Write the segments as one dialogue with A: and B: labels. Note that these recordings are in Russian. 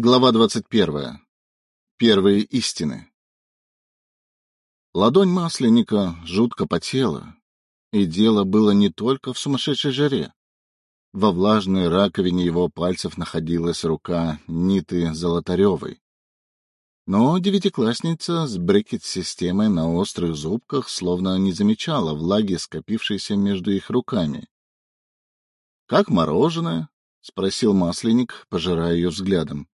A: Глава двадцать первая. Первые истины. Ладонь масленника жутко потела, и дело было не только в сумасшедшей жаре. Во влажной раковине его пальцев находилась рука Ниты Золотаревой. Но девятиклассница с брекет-системой на острых зубках словно не замечала влаги, скопившейся между их руками. — Как мороженое? — спросил масленник, пожирая ее взглядом.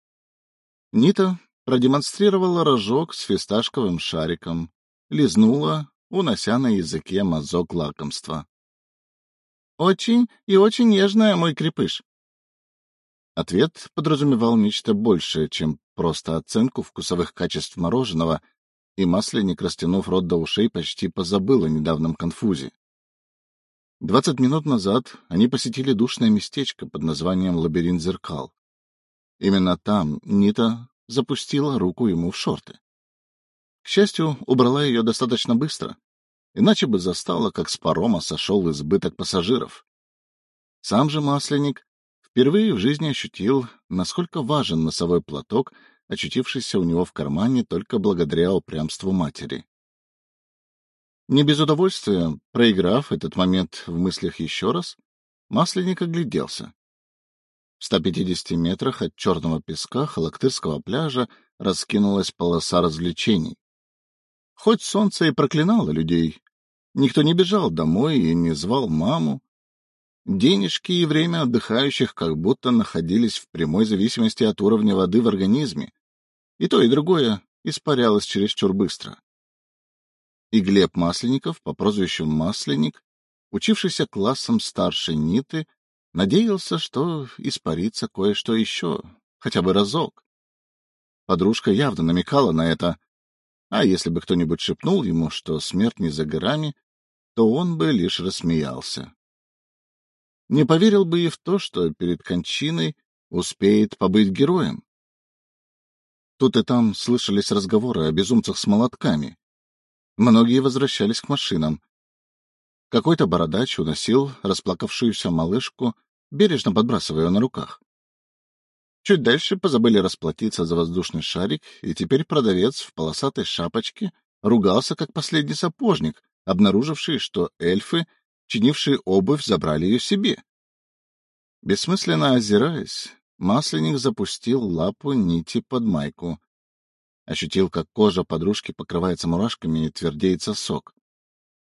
A: Нита продемонстрировала рожок с фисташковым шариком, лизнула, унося на языке мазок лакомства. — Очень и очень нежная, мой крепыш. Ответ подразумевал нечто большее, чем просто оценку вкусовых качеств мороженого, и масленник, растянув рот до ушей, почти позабыл о недавнем конфузе. Двадцать минут назад они посетили душное местечко под названием «Лабиринт зеркал». Именно там Нита запустила руку ему в шорты. К счастью, убрала ее достаточно быстро, иначе бы застала, как с парома сошел избыток пассажиров. Сам же Масленник впервые в жизни ощутил, насколько важен носовой платок, очутившийся у него в кармане только благодаря упрямству матери. Не без удовольствия, проиграв этот момент в мыслях еще раз, Масленник огляделся. В 150 метрах от черного песка Халактырского пляжа раскинулась полоса развлечений. Хоть солнце и проклинало людей, никто не бежал домой и не звал маму. Денежки и время отдыхающих как будто находились в прямой зависимости от уровня воды в организме. И то, и другое испарялось чересчур быстро. И Глеб Масленников по прозвищу Масленник, учившийся классом старше Ниты, Надеялся, что испарится кое-что еще, хотя бы разок. Подружка явно намекала на это, а если бы кто-нибудь шепнул ему, что смерть не за горами, то он бы лишь рассмеялся. Не поверил бы и в то, что перед кончиной успеет побыть героем. Тут и там слышались разговоры о безумцах с молотками. Многие возвращались к машинам, какой-то бородач уносил расплакавшуюся малышку, бережно подбрасывая ее на руках. Чуть дальше позабыли расплатиться за воздушный шарик, и теперь продавец в полосатой шапочке ругался, как последний сапожник, обнаруживший, что эльфы, чинившие обувь, забрали ее себе. Бессмысленно озираясь, масленник запустил лапу нити под майку. Ощутил, как кожа подружки покрывается мурашками и твердеет сосок.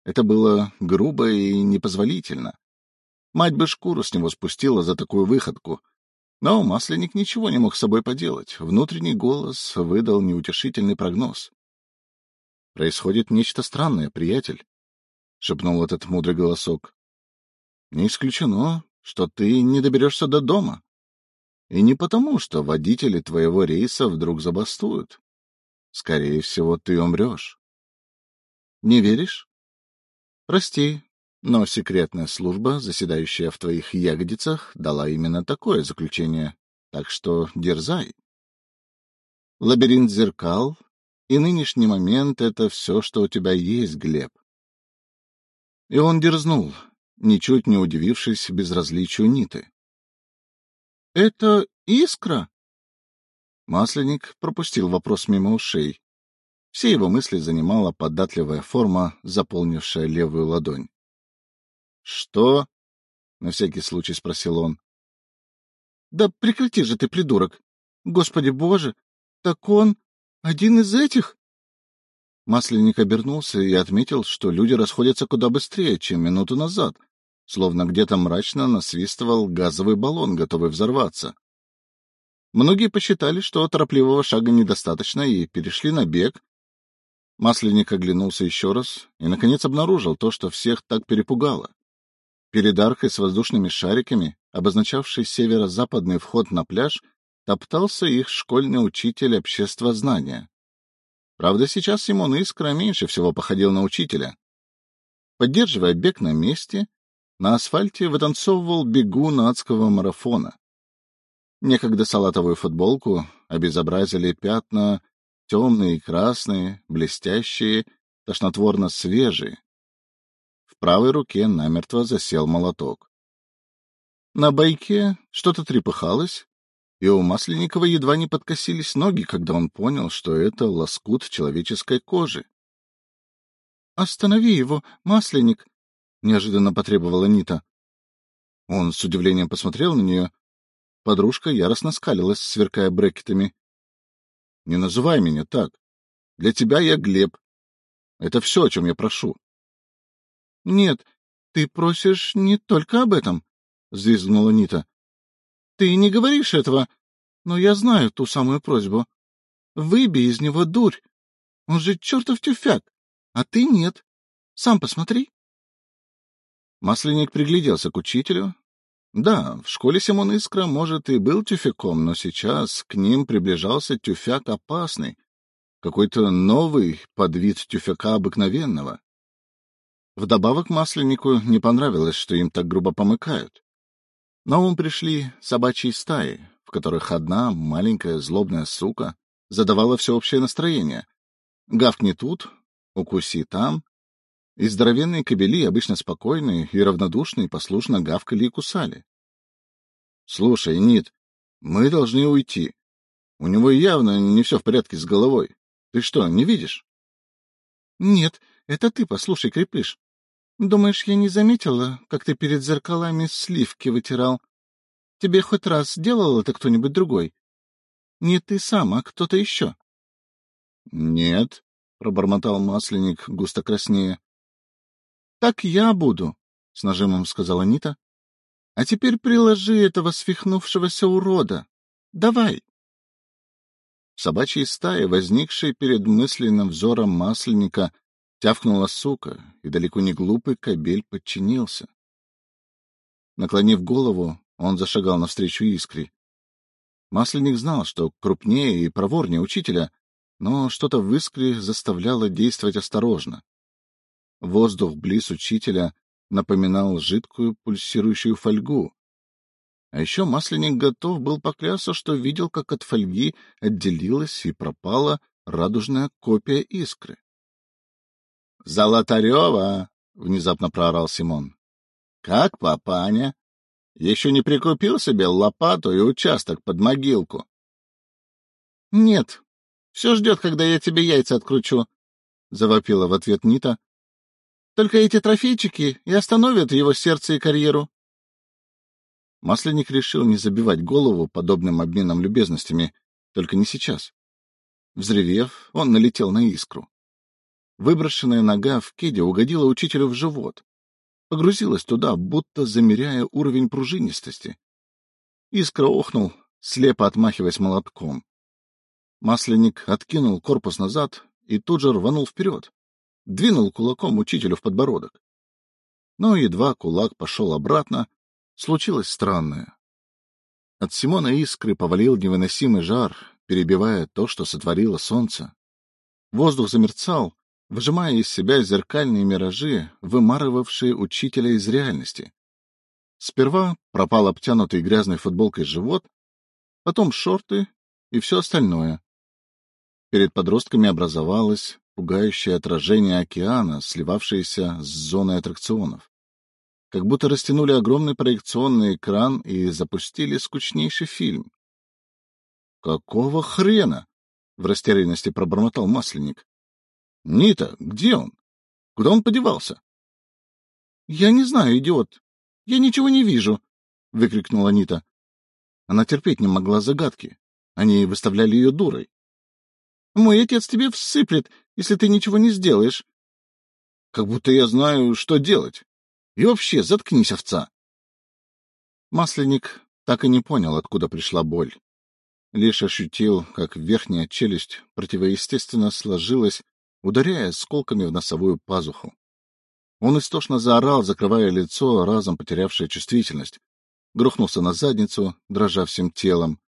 A: Это было грубо и непозволительно. Мать бы шкуру с него спустила за такую выходку. Но Масленник ничего не мог с собой поделать. Внутренний голос выдал неутешительный прогноз. — Происходит нечто странное, приятель, — шепнул этот мудрый голосок. — Не исключено, что ты не доберешься до дома. И не потому, что водители твоего рейса вдруг забастуют. Скорее всего, ты умрешь. Не веришь? Прости, но секретная служба, заседающая в твоих ягодицах, дала именно такое заключение, так что дерзай. Лабиринт зеркал и нынешний момент — это все, что у тебя есть, Глеб. И он дерзнул, ничуть не удивившись безразличию Ниты. — Это искра? Масленник пропустил вопрос мимо ушей. Все его мысли занимала податливая форма, заполнившая левую ладонь. — Что? — на всякий случай спросил он. — Да прекрати же ты, придурок! Господи боже! Так он один из этих? Масленник обернулся и отметил, что люди расходятся куда быстрее, чем минуту назад, словно где-то мрачно насвистывал газовый баллон, готовый взорваться. Многие посчитали, что торопливого шага недостаточно, и перешли на бег, Масленник оглянулся еще раз и, наконец, обнаружил то, что всех так перепугало. Перед аркой с воздушными шариками, обозначавшей северо-западный вход на пляж, топтался их школьный учитель обществознания. Правда, сейчас Симон Искра меньше всего походил на учителя. Поддерживая бег на месте, на асфальте вытанцовывал бегун адского марафона. Некогда салатовую футболку обезобразили пятна темные, красные, блестящие, тошнотворно свежие. В правой руке намертво засел молоток. На байке что-то трепыхалось, и у Масленникова едва не подкосились ноги, когда он понял, что это лоскут человеческой кожи. — Останови его, Масленник! — неожиданно потребовала Нита. Он с удивлением посмотрел на нее. Подружка яростно скалилась, сверкая брекетами. — Не называй меня так. Для тебя я Глеб. Это все, о чем я прошу. — Нет, ты просишь не только об этом, — взвизгнула Нита. — Ты не говоришь этого, но я знаю ту самую просьбу. Выбей из него дурь. Он же чертов тюфяк, а ты нет. Сам посмотри. Масленник пригляделся к учителю. Да, в школе Симон Искра, может, и был тюфяком, но сейчас к ним приближался тюфяк опасный, какой-то новый подвид тюфяка обыкновенного. Вдобавок Масленнику не понравилось, что им так грубо помыкают. На ум пришли собачьи стаи, в которых одна маленькая злобная сука задавала всеобщее настроение. Гавкни тут, укуси там. И здоровенные кобели, обычно спокойные и равнодушные, послушно гавкали и кусали. — Слушай, Нит, мы должны уйти. У него явно не все в порядке с головой. Ты что, не видишь? — Нет, это ты послушай, крепыш. Думаешь, я не заметила, как ты перед зеркалами сливки вытирал? Тебе хоть раз делал это кто-нибудь другой? Не ты сам, а кто-то еще. — Нет, — пробормотал масленник, густо краснея. — Так я буду, — с нажимом сказала Нита. — А теперь приложи этого свихнувшегося урода. Давай. Собачьей стаи, возникшей перед мысленным взором масленника, тявкнула сука, и далеко не глупый кобель подчинился. Наклонив голову, он зашагал навстречу искре. Масленник знал, что крупнее и проворнее учителя, но что-то в искре заставляло действовать осторожно. Воздух близ учителя напоминал жидкую пульсирующую фольгу, а еще Масленник готов был поклясться, что видел, как от фольги отделилась и пропала радужная копия искры. — Золотарева! — внезапно проорал Симон. — Как папаня? Еще не прикупил себе лопату и участок под могилку? — Нет, все ждет, когда я тебе яйца откручу, — завопила в ответ Нита. — Только эти трофейчики и остановят его сердце и карьеру. Масленник решил не забивать голову подобным обменом любезностями, только не сейчас. Взревев, он налетел на искру. Выброшенная нога в кеде угодила учителю в живот. Погрузилась туда, будто замеряя уровень пружинистости. Искра охнул, слепо отмахиваясь молотком. Масленник откинул корпус назад и тут же рванул вперед. Двинул кулаком учителю в подбородок. Но едва кулак пошел обратно, случилось странное. От Симона искры повалил невыносимый жар, перебивая то, что сотворило солнце. Воздух замерцал, выжимая из себя зеркальные миражи, вымарывавшие учителя из реальности. Сперва пропал обтянутый грязной футболкой живот, потом шорты и все остальное. Перед подростками образовалось пугающее отражение океана, сливавшееся с зоной аттракционов как будто растянули огромный проекционный экран и запустили скучнейший фильм. — Какого хрена? — в растерянности пробормотал Масленник. — Нита, где он? Куда он подевался? — Я не знаю, идиот. Я ничего не вижу, — выкрикнула Нита. Она терпеть не могла загадки. Они выставляли ее дурой. — Мой отец тебе всыплет, если ты ничего не сделаешь. — Как будто я знаю, что делать. И вообще, заткнись, овца! Масленник так и не понял, откуда пришла боль. Лишь ощутил, как верхняя челюсть противоестественно сложилась, ударяя сколками в носовую пазуху. Он истошно заорал, закрывая лицо, разом потерявшее чувствительность. Грохнулся на задницу, дрожа всем телом.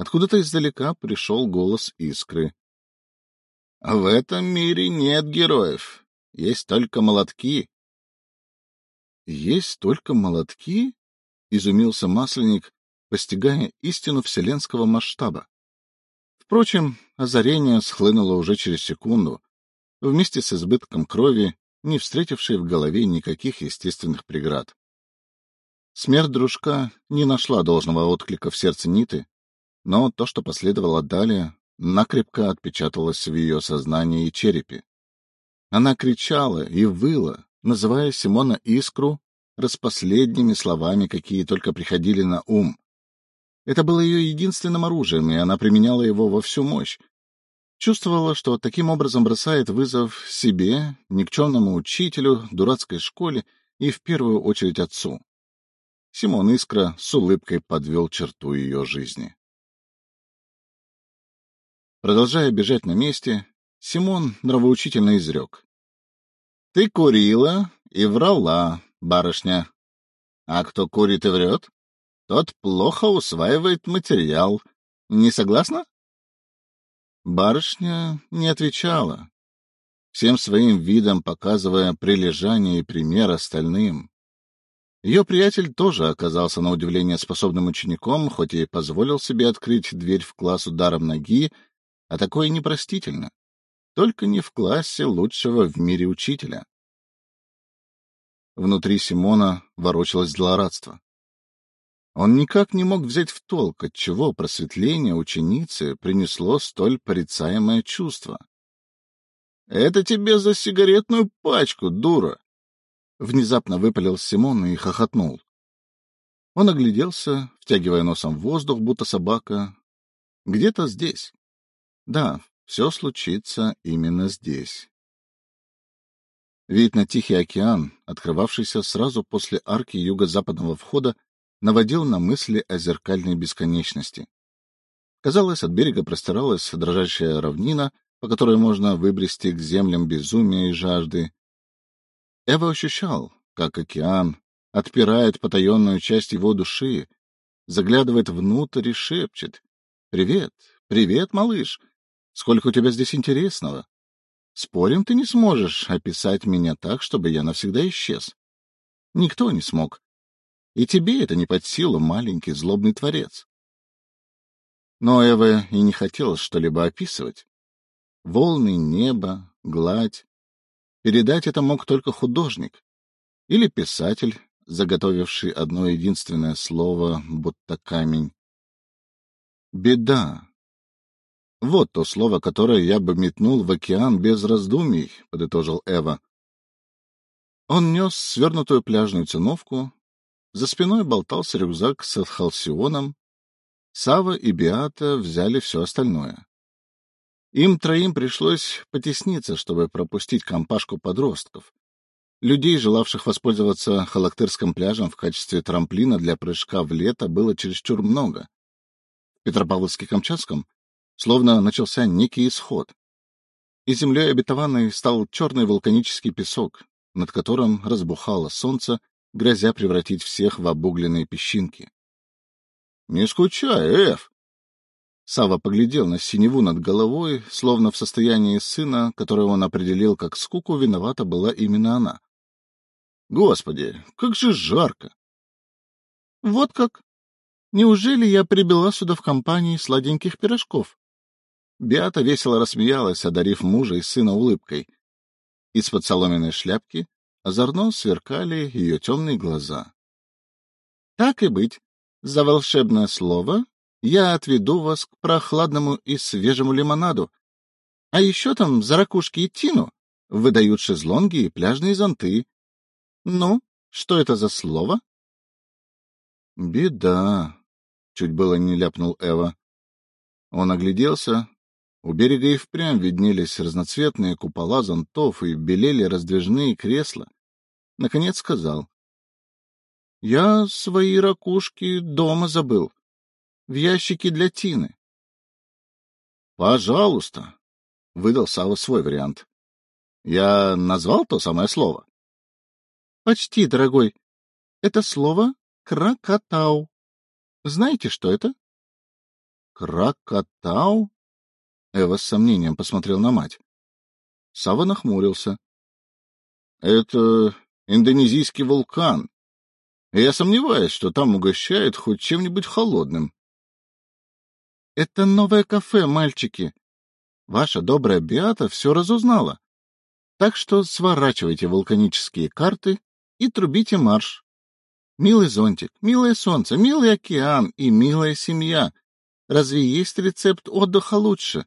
A: Откуда-то издалека пришел голос искры. — В этом мире нет героев, есть только молотки. Есть только молотки? Изумился масленник, постигая истину вселенского масштаба. Впрочем, озарение схлынуло уже через секунду, вместе с избытком крови, не встретившей в голове никаких естественных преград. Смерть дружка не нашла должного отклика в сердце Ниты, но то, что последовало далее, накрепко отпечаталось в ее сознании и черепе. Она кричала и выла, называя Симона Искру распоследними словами, какие только приходили на ум. Это было ее единственным оружием, и она применяла его во всю мощь. Чувствовала, что таким образом бросает вызов себе, никчемному учителю, дурацкой школе и, в первую очередь, отцу. Симон Искра с улыбкой подвел черту ее жизни. Продолжая бежать на месте, Симон нравоучительно изрек. — Ты курила и врала, барышня. А кто курит и врет, тот плохо усваивает материал. Не согласна? Барышня не отвечала, всем своим видом показывая прилежание и пример остальным. Ее приятель тоже оказался на удивление способным учеником, хоть и позволил себе открыть дверь в класс ударом ноги, а такое непростительно. Только не в классе лучшего в мире учителя. Внутри Симона ворочалось злорадство. Он никак не мог взять в толк, отчего просветление ученицы принесло столь порицаемое чувство. — Это тебе за сигаретную пачку, дура! — внезапно выпалил Симон и хохотнул. Он огляделся, втягивая носом воздух, будто собака. Где-то здесь. Да, все случится именно здесь. Вид на Тихий океан, открывавшийся сразу после арки юго-западного входа, наводил на мысли о зеркальной бесконечности. Казалось, от берега простиралась дрожащая равнина, по которой можно выбрести к землям безумия и жажды. Эва ощущал, как океан отпирает потаенную часть его души, заглядывает внутрь и шепчет. — Привет, привет, малыш! Сколько у тебя здесь интересного! Спорим, ты не сможешь описать меня так, чтобы я навсегда исчез. Никто не смог. И тебе это не под силу, маленький злобный творец. Но Эва и не хотела что-либо описывать. Волны, небо, гладь. Передать это мог только художник или писатель, заготовивший одно единственное слово, будто камень. Беда, вот то слово, которое я бы метнул в океан без раздумий, — подытожил Эва. Он нес свернутую пляжную циновку, за спиной болтался рюкзак с халсионом. Сава и Биата взяли все остальное. Им троим пришлось потесниться, чтобы пропустить компашку подростков. Людей, желавших воспользоваться Халактырским пляжем в качестве трамплина для прыжка в лето, было чересчур много. В Петропавловске-Камчатском словно начался некий исход. И землей обетованной стал черный вулканический песок, над которым разбухало солнце, грозя превратить всех в обугленные песчинки. — Не скучай, Эф! Сава поглядел на синеву над головой, словно в состоянии сына, которого он определил как скуку, виновата была именно она. — Господи, как же жарко! — Вот как! Неужели я прибыла сюда в компании сладеньких пирожков? Биата весело рассмеялась, одарив мужа и сына улыбкой. Из-под соломенной шляпки озорно сверкали ее темные глаза. — Так и быть, за волшебное слово я отведу вас к прохладному и свежему лимонаду. А еще там за ракушки и тину выдают шезлонги и пляжные зонты. Ну, что это за слово? — Беда, — чуть было не ляпнул Эва. Он огляделся, у берега и впрямь виднелись разноцветные купола зонтов и белели раздвижные кресла. Наконец сказал. — Я свои ракушки дома забыл. В ящике для Тины. — Пожалуйста, — выдал Сава свой вариант. — Я назвал то самое слово? — Почти, дорогой. Это слово «кракатау». Знаете, что это? — Кракатау? Эва с сомнением посмотрел на мать. Сава нахмурился. — Это индонезийский вулкан. Я сомневаюсь, что там угощают хоть чем-нибудь холодным. — Это новое кафе, мальчики. Ваша добрая Биата все разузнала. Так что сворачивайте вулканические карты и трубите марш. Милый зонтик, милое солнце, милый океан и милая семья. Разве есть рецепт отдыха лучше?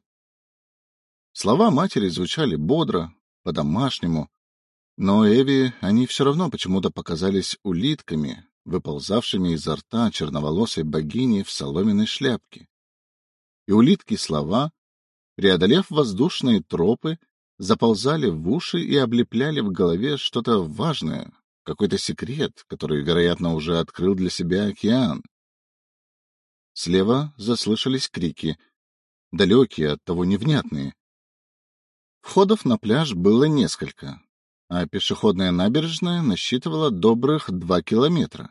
A: Слова матери звучали бодро, по-домашнему, но Эви они все равно почему-то показались улитками, выползавшими изо рта черноволосой богини в соломенной шляпке. И улитки слова, преодолев воздушные тропы, заползали в уши и облепляли в голове что-то важное, какой-то секрет, который, вероятно, уже открыл для себя океан. Слева заслышались крики, далекие, от того невнятные. Входов на пляж было несколько, а пешеходная набережная насчитывала добрых два километра.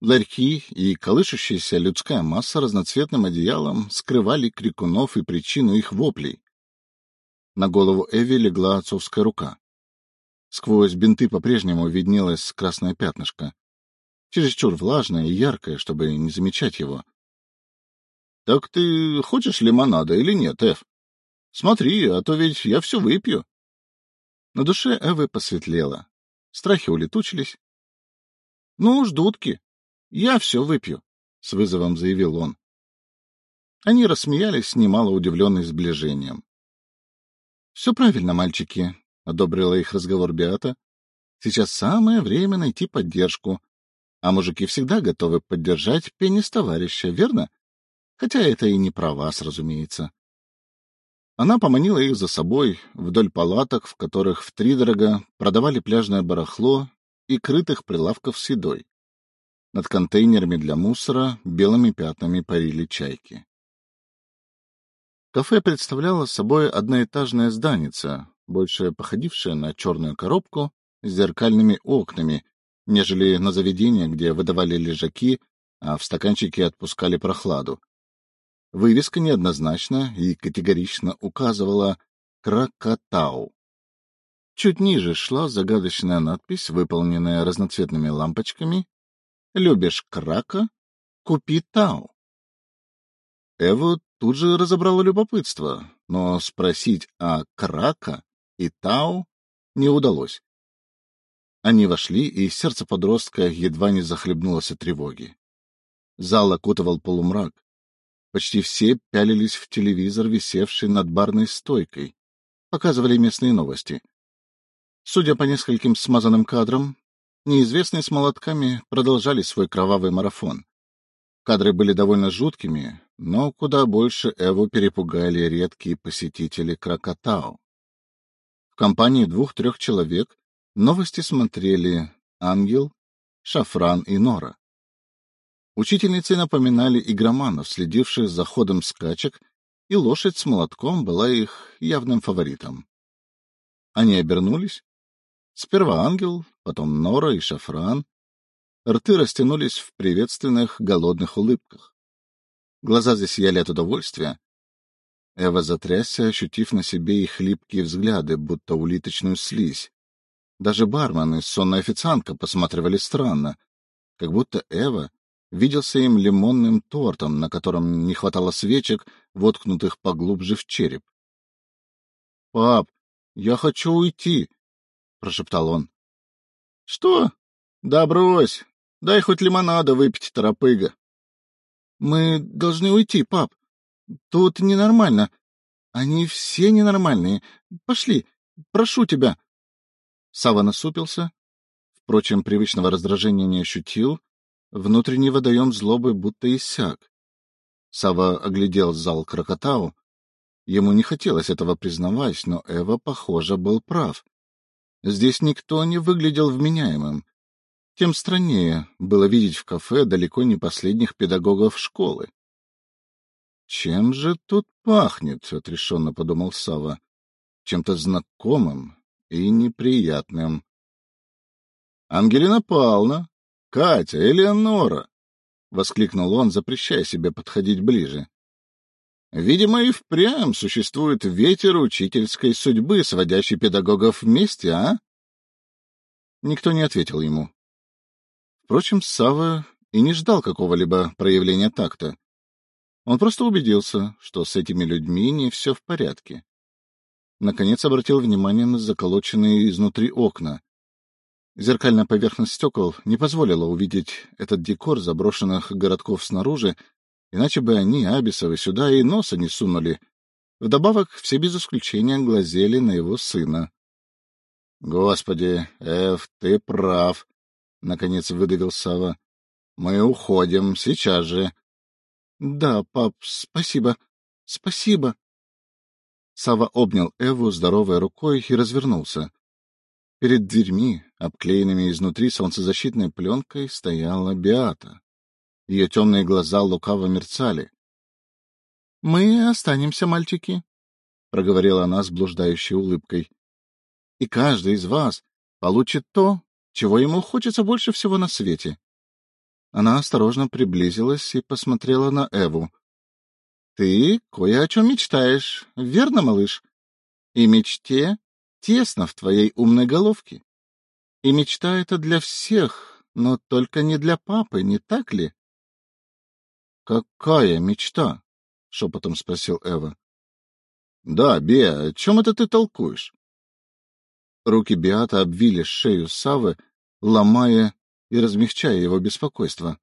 A: Ларьки и колышущаяся людская масса разноцветным одеялом скрывали крикунов и причину их воплей. На голову Эви легла отцовская рука. Сквозь бинты по-прежнему виднелось красное пятнышко, чересчур влажное и яркое, чтобы не замечать его. — Так ты хочешь лимонада или нет, Эв? Смотри, а то ведь я все выпью. На душе Эвы посветлело. Страхи улетучились. — Ну уж, дудки, я все выпью, — с вызовом заявил он. Они рассмеялись, немало удивленные сближением. — Все правильно, мальчики, — одобрила их разговор Биата. — Сейчас самое время найти поддержку. А мужики всегда готовы поддержать пенис товарища, верно? Хотя это и не про вас, разумеется. Она поманила их за собой вдоль палаток, в которых втридорога продавали пляжное барахло и крытых прилавков с едой. Над контейнерами для мусора белыми пятнами парили чайки. Кафе представляло собой одноэтажное зданице, больше походившее на черную коробку с зеркальными окнами, нежели на заведение, где выдавали лежаки, а в стаканчике отпускали прохладу. Вывеска неоднозначно и категорично указывала «Кракатау». Чуть ниже шла загадочная надпись, выполненная разноцветными лампочками «Любишь крака? Купи тау». Эва тут же разобрала любопытство, но спросить о крака и тау не удалось. Они вошли, и сердце подростка едва не захлебнулось от тревоги. Зал окутывал полумрак. Почти все пялились в телевизор, висевший над барной стойкой. Показывали местные новости. Судя по нескольким смазанным кадрам, неизвестные с молотками продолжали свой кровавый марафон. Кадры были довольно жуткими, но куда больше Эву перепугали редкие посетители Кракатау. В компании двух-трех человек новости смотрели Ангел, Шафран и Нора. Учительницы напоминали игроманов, следивших за ходом скачек, и лошадь с молотком была их явным фаворитом. Они обернулись. Сперва ангел, потом Нора и Шафран. Рты растянулись в приветственных голодных улыбках. Глаза засияли от удовольствия. Эва затрясся, ощутив на себе их хлипкие взгляды, будто улиточную слизь. Даже бармен и сонная официантка посматривали странно, как будто Эва виделся им лимонным тортом, на котором не хватало свечек, воткнутых поглубже в череп. — Пап, я хочу уйти, — прошептал он. — Что? Да брось. Дай хоть лимонада выпить, торопыга. — Мы должны уйти, пап. Тут ненормально. Они все ненормальные. Пошли, прошу тебя. Сава насупился. Впрочем, привычного раздражения не ощутил, Внутренний водоем злобы будто иссяк. Сава оглядел зал Крокотау. Ему не хотелось этого признавать, но Эва, похоже, был прав. Здесь никто не выглядел вменяемым. Тем страннее было видеть в кафе далеко не последних педагогов школы. «Чем же тут пахнет?» — отрешенно подумал Сава. «Чем-то знакомым и неприятным». «Ангелина Павловна!» — Катя, Элеонора! — воскликнул он, запрещая себе подходить ближе. — Видимо, и впрямь существует ветер учительской судьбы, сводящий педагогов вместе, а? Никто не ответил ему. Впрочем, Сава и не ждал какого-либо проявления такта. Он просто убедился, что с этими людьми не все в порядке. Наконец обратил внимание на заколоченные изнутри окна, Зеркальная поверхность стекол не позволила увидеть этот декор заброшенных городков снаружи, иначе бы они, Абисовы, сюда и носа не сунули. Вдобавок, все без исключения глазели на его сына. — Господи, Эф, ты прав, — наконец выдавил Сава. — Мы уходим, сейчас же. — Да, пап, спасибо, спасибо. Сава обнял Эву здоровой рукой и развернулся. Перед дверьми, обклеенными изнутри солнцезащитной пленкой, стояла Биата. Ее темные глаза лукаво мерцали. — Мы останемся, мальчики, — проговорила она с блуждающей улыбкой. — И каждый из вас получит то, чего ему хочется больше всего на свете. Она осторожно приблизилась и посмотрела на Эву. Ты кое о чем мечтаешь, верно, малыш? И мечте тесно в твоей умной головке. И мечта эта для всех, но только не для папы, не так ли? — Какая мечта? — шепотом спросил Эва. — Да, Беа, о чем это ты толкуешь? Руки Беата обвили шею Савы, ломая и размягчая его беспокойство.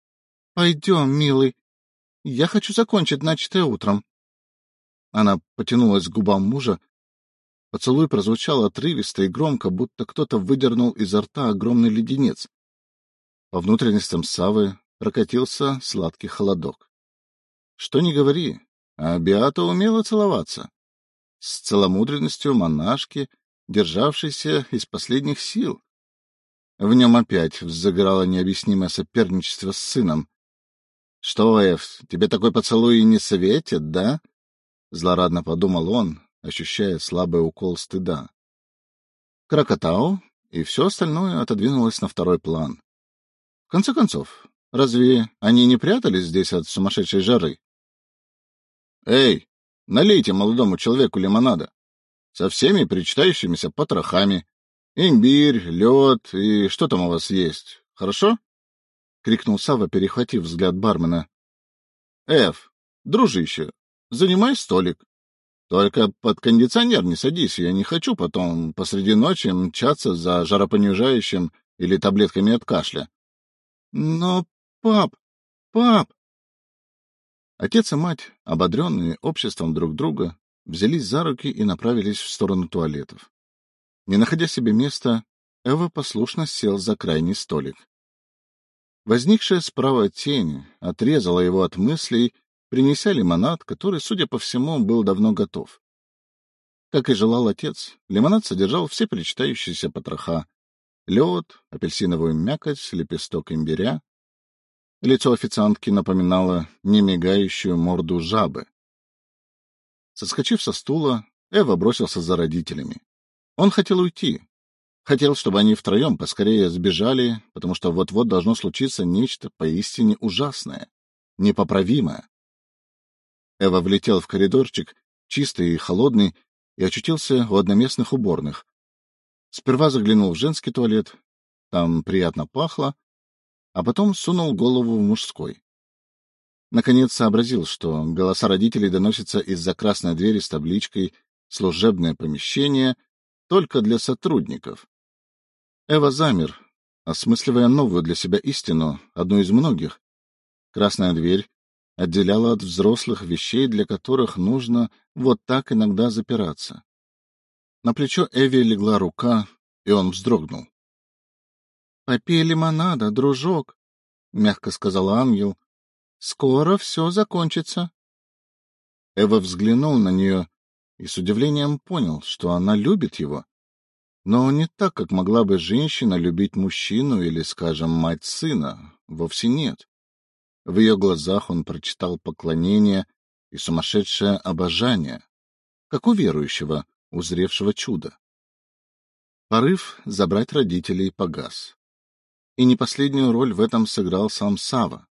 A: — Пойдем, милый, я хочу закончить начатое утром. Она потянулась к губам мужа. Поцелуй прозвучал отрывисто и громко, будто кто-то выдернул изо рта огромный леденец. По внутренностям Савы прокатился сладкий холодок. Что ни говори, а Биата умела целоваться. С целомудренностью монашки, державшейся из последних сил. В нем опять взыграло необъяснимое соперничество с сыном. — Что, Эф, тебе такой поцелуй не светит, да? — злорадно подумал он, ощущая слабый укол стыда. Крокотау и все остальное отодвинулось на второй план. В конце концов, разве они не прятались здесь от сумасшедшей жары? — Эй, налейте молодому человеку лимонада со всеми причитающимися потрохами. Имбирь, лед и что там у вас есть, хорошо? — крикнул Сава, перехватив взгляд бармена. — Эф, дружище, занимай столик. Только под кондиционер не садись, я не хочу потом посреди ночи мчаться за жаропонижающим или таблетками от кашля. — Но, пап, пап! Отец и мать, ободренные обществом друг друга, взялись за руки и направились в сторону туалетов. Не находя себе места, Эва послушно сел за крайний столик. Возникшая справа тень отрезала его от мыслей, принеся лимонад, который, судя по всему, был давно готов. Как и желал отец, лимонад содержал все причитающиеся потроха — лед, апельсиновую мякоть, лепесток имбиря. Лицо официантки напоминало немигающую морду жабы. Соскочив со стула, Эва бросился за родителями. Он хотел уйти, Хотел, чтобы они втроем поскорее сбежали, потому что вот-вот должно случиться нечто поистине ужасное, непоправимое. Эва влетел в коридорчик, чистый и холодный, и очутился у одноместных уборных. Сперва заглянул в женский туалет, там приятно пахло, а потом сунул голову в мужской. Наконец сообразил, что голоса родителей доносятся из-за красной двери с табличкой «Служебное помещение» только для сотрудников. Эва замер, осмысливая новую для себя истину, одну из многих. Красная дверь отделяла от взрослых вещей, для которых нужно вот так иногда запираться. На плечо Эви легла рука, и он вздрогнул. — Попей лимонада, дружок, — мягко сказал ангел. — Скоро все закончится. Эва взглянул на нее и с удивлением понял, что она любит его. Но не так, как могла бы женщина любить мужчину или, скажем, мать сына. Вовсе нет. В ее глазах он прочитал поклонение и сумасшедшее обожание, как у верующего, узревшего чудо. Порыв забрать родителей погас. И не последнюю роль в этом сыграл сам Сава.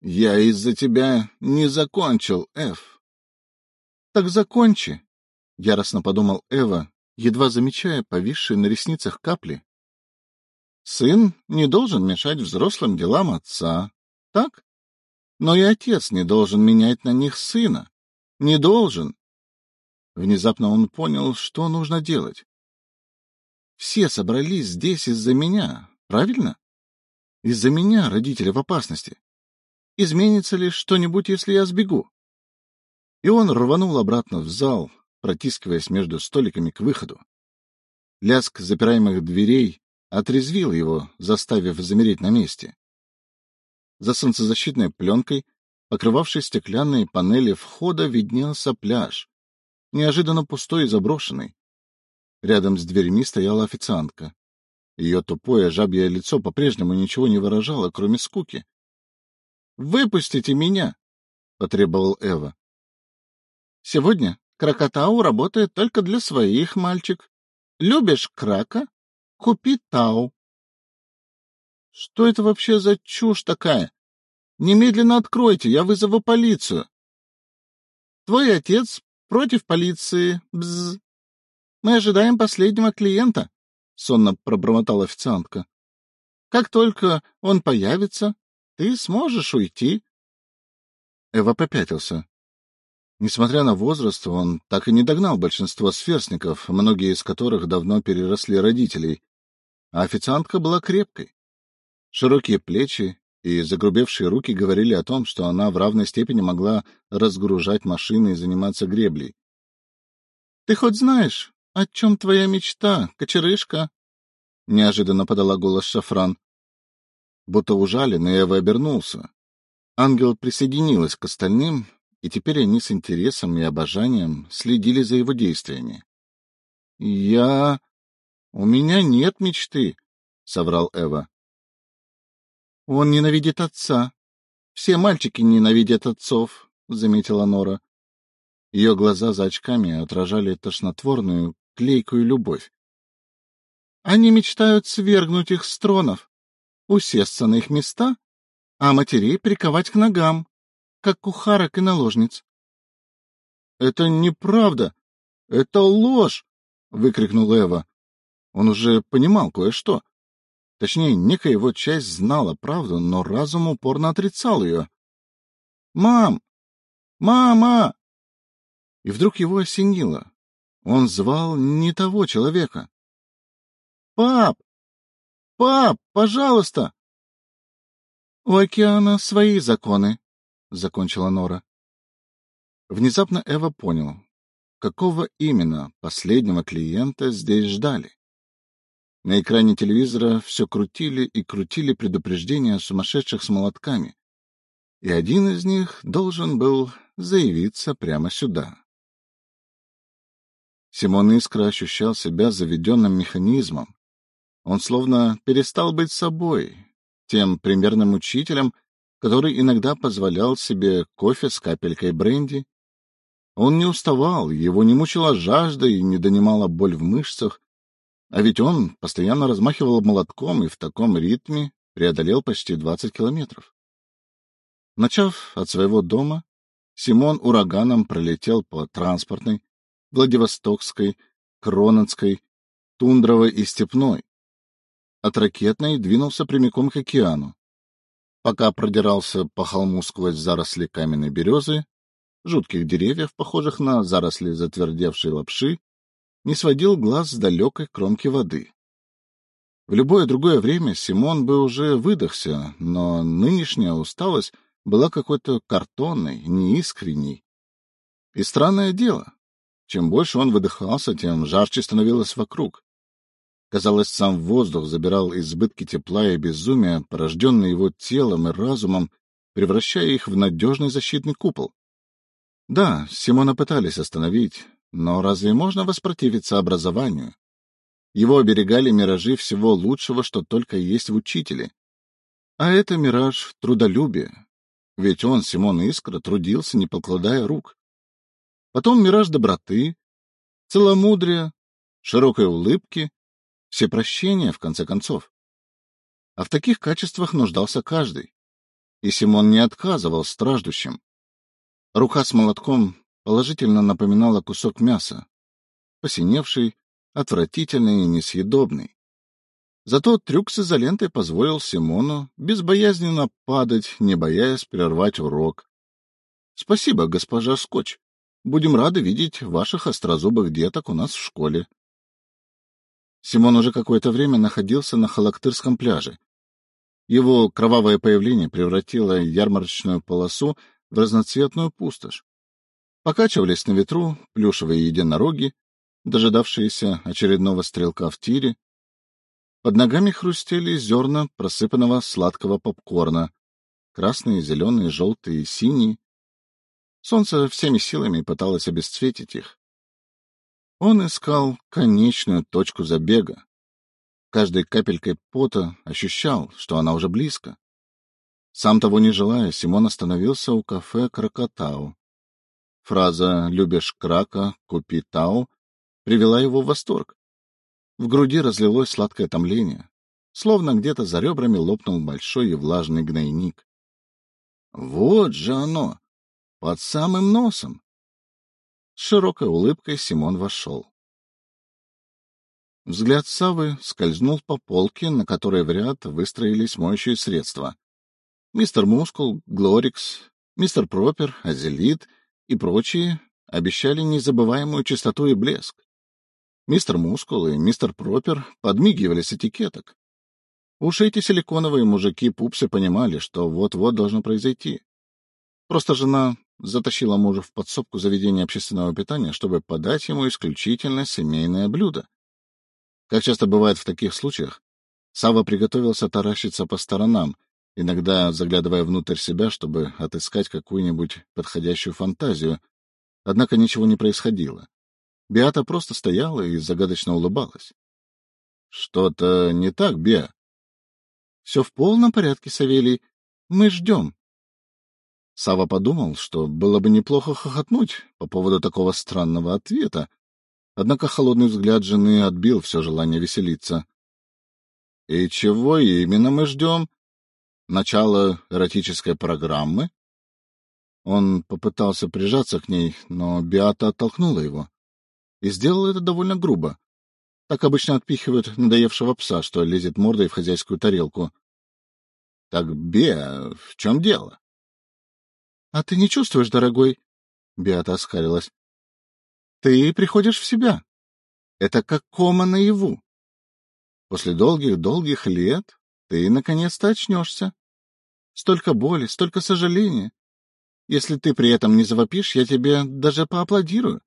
A: «Я из-за тебя не закончил, Эф». «Так закончи», — яростно подумал Эва, едва замечая повисшие на ресницах капли. Сын не должен мешать взрослым делам отца, так? Но и отец не должен менять на них сына. Не должен. Внезапно он понял, что нужно делать. Все собрались здесь из-за меня, правильно? Из-за меня родители в опасности. изменится ли что-нибудь, если я сбегу? И он рванул обратно в зал, протискиваясь между столиками к выходу. Лязг запираемых дверей отрезвил его, заставив замереть на месте. За солнцезащитной пленкой, покрывавшей стеклянные панели входа, виднелся пляж, неожиданно пустой и заброшенный. Рядом с дверьми стояла официантка. Ее тупое жабье лицо по-прежнему ничего не выражало, кроме скуки. — Выпустите меня! — потребовал Эва. — Сегодня Кракатау работает только для своих, мальчик. Любишь крака? Купи тау. — Что это вообще за чушь такая? Немедленно откройте, я вызову полицию. — Твой отец против полиции. Бз. Мы ожидаем последнего клиента, — сонно пробормотала официантка. — Как только он появится, ты сможешь уйти. Эва попятился. Несмотря на возраст, он так и не догнал большинство сверстников, многие из которых давно переросли родителей, а официантка была крепкой. Широкие плечи и загрубевшие руки говорили о том, что она в равной степени могла разгружать машины и заниматься греблей. — Ты хоть знаешь, о чем твоя мечта, кочерышка? — неожиданно подала голос Шафран. Будто ужаленный, Эва обернулся. Ангел присоединилась к остальным, и теперь они с интересом и обожанием следили за его действиями. — Я... У меня нет мечты, — соврал Эва. — Он ненавидит отца. Все мальчики ненавидят отцов, — заметила Нора. Ее глаза за очками отражали тошнотворную, клейкую любовь. Они мечтают свергнуть их с тронов, усесться на их места, а матерей приковать к ногам, как кухарок и наложниц. — Это неправда! Это ложь! — выкрикнул Эва. Он уже понимал кое-что. Точнее, некая его часть знала правду, но разум упорно отрицал ее. «Мам! Мама!» И вдруг его осенило. Он звал не того человека. «Пап! Пап, пожалуйста!» «У океана свои законы», — закончила Нора. Внезапно Эва понял, какого именно последнего клиента здесь ждали. На экране телевизора все крутили и крутили предупреждения о сумасшедших с молотками, и один из них должен был заявиться прямо сюда. Симон Искра ощущал себя заведенным механизмом. Он словно перестал быть собой, тем примерным учителем, который иногда позволял себе кофе с капелькой бренди. Он не уставал, его не мучила жажда и не донимала боль в мышцах, а ведь он постоянно размахивал молотком и в таком ритме преодолел почти 20 километров. Начав от своего дома, Симон ураганом пролетел по транспортной, Владивостокской, Крононской, Тундровой и Степной. От ракетной двинулся прямиком к океану. Пока продирался по холму сквозь заросли каменной березы, жутких деревьев, похожих на заросли затвердевшей лапши, не сводил глаз с далекой кромки воды. В любое другое время Симон бы уже выдохся, но нынешняя усталость была какой-то картонной, неискренней. И странное дело, чем больше он выдыхался, тем жарче становилось вокруг. Казалось, сам воздух забирал избытки тепла и безумия, порожденные его телом и разумом, превращая их в надежный защитный купол. Да, Симона пытались остановить, но разве можно воспротивиться образованию? Его оберегали миражи всего лучшего, что только есть в учителе. А это мираж трудолюбия. Ведь он, Симон Искра, трудился, не покладая рук. Потом мираж доброты, целомудрия, широкой улыбки, всепрощения, в конце концов. А в таких качествах нуждался каждый. И Симон не отказывал страждущим. Рука с молотком положительно напоминала кусок мяса, посиневший, отвратительный и несъедобный. Зато трюк с изолентой позволил Симону безбоязненно падать, не боясь прервать урок. — Спасибо, госпожа Скотч. Будем рады видеть ваших острозубых деток у нас в школе. Симон уже какое-то время находился на Халактырском пляже. Его кровавое появление превратило ярмарочную полосу в разноцветную пустошь. Покачивались на ветру плюшевые единороги, дожидавшиеся очередного стрелка в тире. Под ногами хрустели зерна просыпанного сладкого попкорна, красные, зеленые, желтые синие. Солнце всеми силами пыталось обесцветить их. Он искал конечную точку забега. Каждой капелькой пота ощущал, что она уже близко. Сам того не желая, Симон остановился у кафе «Крокотау». Фраза «любишь крака, купи тау» привела его в восторг. В груди разлилось сладкое томление, словно где-то за ребрами лопнул большой и влажный гнойник. Вот же оно! Под самым носом! С широкой улыбкой Симон вошел. Взгляд Савы скользнул по полке, на которой в ряд выстроились моющие средства. Мистер Мускул, Глорикс, мистер Пропер, Азелит и прочие обещали незабываемую чистоту и блеск. Мистер Мускул и мистер Пропер подмигивали с этикеток. Уж эти силиконовые мужики-пупсы понимали, что вот-вот должно произойти. Просто жена затащила мужа в подсобку заведения общественного питания, чтобы подать ему исключительно семейное блюдо. Как часто бывает в таких случаях, Сава приготовился таращиться по сторонам, иногда заглядывая внутрь себя, чтобы отыскать какую-нибудь подходящую фантазию, однако ничего не происходило. Биата просто стояла и загадочно улыбалась. — Что-то не так, Беа? — Все в полном порядке, Савелий. Мы ждем. Сава подумал, что было бы неплохо хохотнуть по поводу такого странного ответа, однако холодный взгляд жены отбил все желание веселиться. — И чего именно мы ждем? Начало эротической программы? Он попытался прижаться к ней, но Биата оттолкнула его и сделал это довольно грубо. Так обычно отпихивают надоевшего пса, что лезет мордой в хозяйскую тарелку. — Так, Беа, в чем дело? — А ты не чувствуешь, дорогой? — Беата оскалилась. — Ты приходишь в себя. Это как кома наяву. После долгих-долгих лет ты наконец-то очнешься. Столько боли, столько сожаления. Если ты при этом не завопишь, я тебе даже поаплодирую.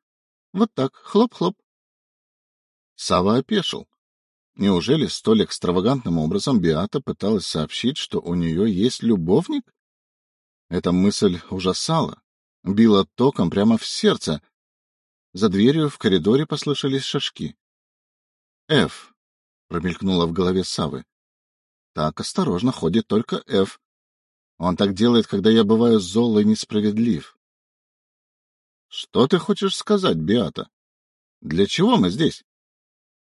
A: Вот так, хлоп-хлоп. Сава опешил. Неужели столь экстравагантным образом Биата пыталась сообщить, что у нее есть любовник? Эта мысль ужасала, била током прямо в сердце. За дверью в коридоре послышались шажки. «Ф», — промелькнуло в голове Савы. «Так осторожно ходит только Ф. Он так делает, когда я бываю зол и несправедлив. Что ты хочешь сказать, Биата? Для чего мы здесь?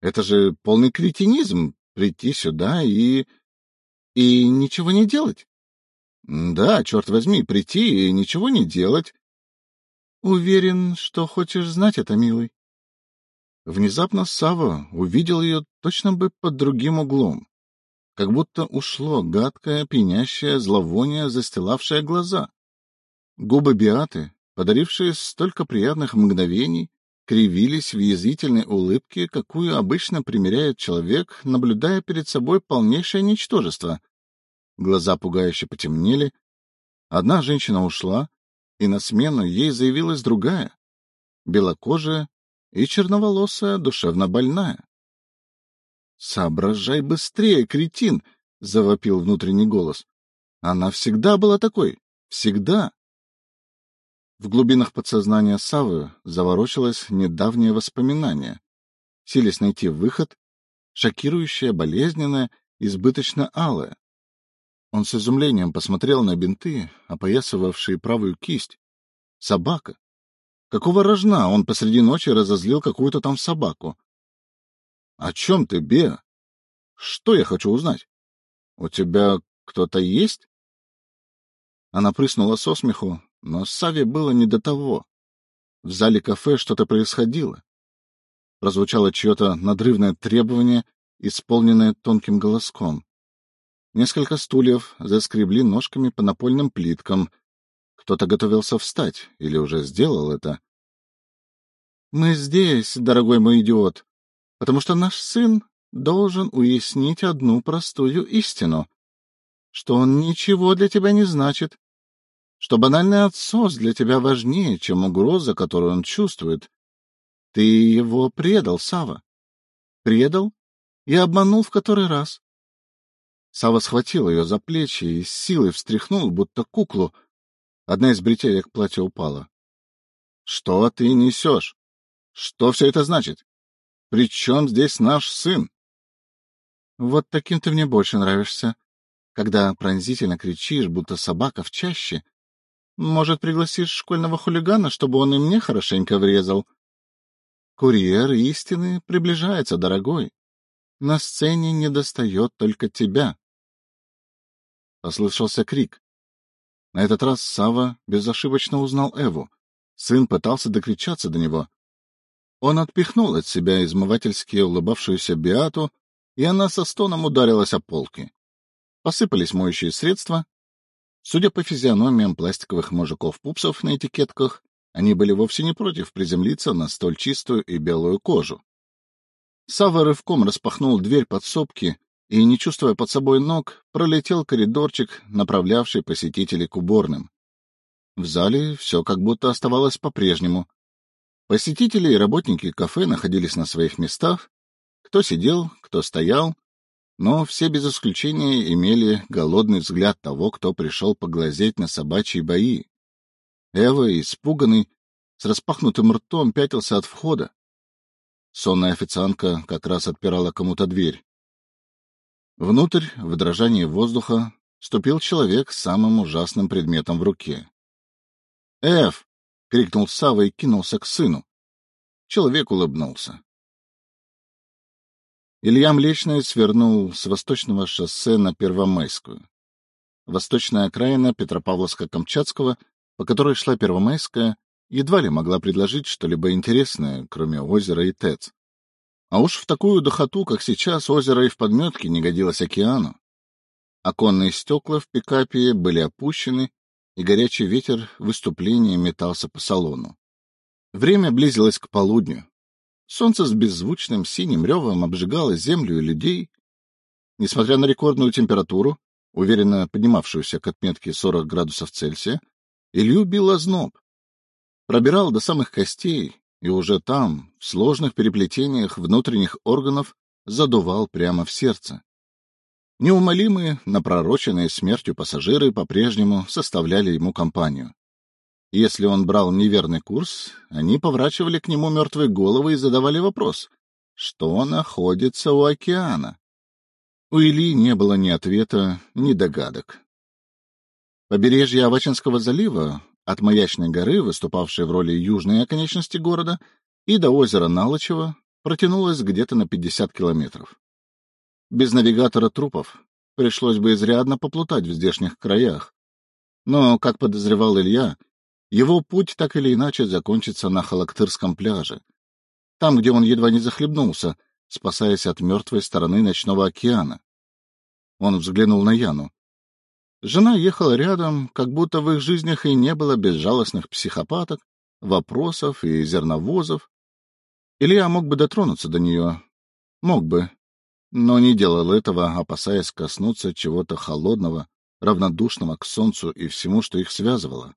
A: Это же полный кретинизм — прийти сюда и... и ничего не делать. Да, черт возьми, прийти и ничего не делать. Уверен, что хочешь знать это, милый. Внезапно Сава увидел ее точно бы под другим углом, как будто ушло гадкое, пьянящее зловоние, застилавшее глаза. Губы Биаты подарившие столько приятных мгновений, кривились в язвительной улыбке, какую обычно примеряет человек, наблюдая перед собой полнейшее ничтожество. Глаза пугающе потемнели. Одна женщина ушла, и на смену ей заявилась другая, белокожая и черноволосая, душевно больная. — Соображай быстрее, кретин! — завопил внутренний голос. — Она всегда была такой. Всегда. В глубинах подсознания Савы заворочилось недавнее воспоминание. Сились найти выход, шокирующее, болезненное, избыточно алое. Он с изумлением посмотрел на бинты, опоясывавшие правую кисть. Собака. Какого рожна он посреди ночи разозлил какую-то там собаку? — О чем ты, Беа? Что я хочу узнать? У тебя кто-то есть? Она прыснула со смеху, но Саве было не до того. В зале кафе что-то происходило. Прозвучало чье-то надрывное требование, исполненное тонким голоском. Несколько стульев заскребли ножками по напольным плиткам. Кто-то готовился встать или уже сделал это. — Мы здесь, дорогой мой идиот, потому что наш сын должен уяснить одну простую истину. что он ничего для тебя не значит, что банальный отсос для тебя важнее, чем угроза, которую он чувствует. Ты его предал, Сава. Предал и обманул в который раз. Сава схватил ее за плечи и с силой встряхнул, будто куклу. Одна из бретелек платья упала. — Что ты несешь? Что все это значит? При чем здесь наш сын? — Вот таким ты мне больше нравишься, когда пронзительно кричишь, будто собака в чаще, может, пригласишь школьного хулигана, чтобы он и мне хорошенько врезал? Курьер истины приближается, дорогой. На сцене не достает только тебя. Послышался крик. На этот раз Сава безошибочно узнал Эву. Сын пытался докричаться до него. Он отпихнул от себя измывательски улыбавшуюся Биату, и она со стоном ударилась о полки. Посыпались моющие средства, Судя по физиономиям пластиковых мужиков-пупсов на этикетках, они были вовсе не против приземлиться на столь чистую и белую кожу. Сава рывком распахнул дверь подсобки и, не чувствуя под собой ног, пролетел коридорчик, направлявший посетителей к уборным. В зале все как будто оставалось по-прежнему. Посетители и работники кафе находились на своих местах. Кто сидел, кто стоял, но все без исключения имели голодный взгляд того, кто пришел поглазеть на собачьи бои. Эва, испуганный, с распахнутым ртом пятился от входа. Сонная официантка как раз отпирала кому-то дверь. Внутрь, в дрожании воздуха, ступил человек с самым ужасным предметом в руке. «Эф!» — крикнул Сава и кинулся к сыну. Человек улыбнулся. Илья Млечный свернул с восточного шоссе на Первомайскую. Восточная окраина Петропавловска-Камчатского, по которой шла Первомайская, едва ли могла предложить что-либо интересное, кроме озера и ТЭЦ. А уж в такую дохоту, как сейчас, озеро и в подметке не годилось океану. Оконные стекла в пикапе были опущены, и горячий ветер выступления метался по салону. Время близилось к полудню. Солнце с беззвучным синим ревом обжигало землю и людей. Несмотря на рекордную температуру, уверенно поднимавшуюся к отметке 40 градусов Цельсия, Илью бил озноб. Пробирал до самых костей, и уже там, в сложных переплетениях внутренних органов, задувал прямо в сердце. Неумолимые, напророченные смертью пассажиры по-прежнему составляли ему компанию. Если он брал неверный курс, они поворачивали к нему мертвые головы и задавали вопрос, что находится у океана. У Ильи не было ни ответа, ни догадок. Побережье Авачинского залива, от Маячной горы, выступавшей в роли южной оконечности города, и до озера Налочево, протянулось где-то на 50 километров. Без навигатора трупов пришлось бы изрядно поплутать в здешних краях. Но, как подозревал Илья, его путь так или иначе закончится на Халактырском пляже, там, где он едва не захлебнулся, спасаясь от мертвой стороны ночного океана. Он взглянул на Яну. Жена ехала рядом, как будто в их жизнях и не было безжалостных психопаток, вопросов и зерновозов. Илья мог бы дотронуться до нее. Мог бы. Но не делал этого, опасаясь коснуться чего-то холодного, равнодушного к солнцу и всему, что их связывало.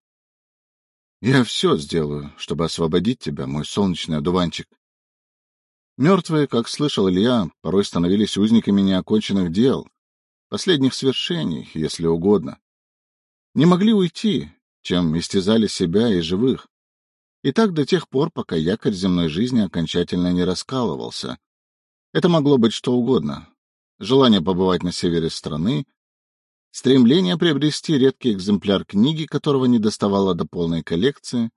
A: Я все сделаю, чтобы освободить тебя, мой солнечный одуванчик. Мертвые, как слышал Илья, порой становились узниками неоконченных дел, последних свершений, если угодно. Не могли уйти, чем истязали себя и живых. И так до тех пор, пока якорь земной жизни окончательно не раскалывался. Это могло быть что угодно. Желание побывать на севере страны, стремление приобрести редкий экземпляр книги, которого не доставало до полной коллекции,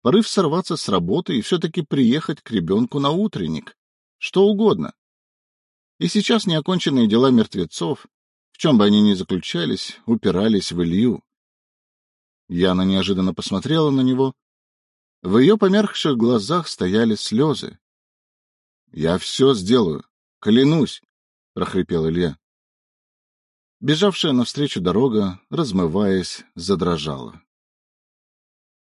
A: порыв сорваться с работы и все-таки приехать к ребенку на утренник, что угодно. И сейчас неоконченные дела мертвецов, в чем бы они ни заключались, упирались в Илью. Яна неожиданно посмотрела на него. В ее померкших глазах стояли слезы. — Я все сделаю, клянусь, — прохрипел Илья. Бежавшая навстречу дорога, размываясь, задрожала.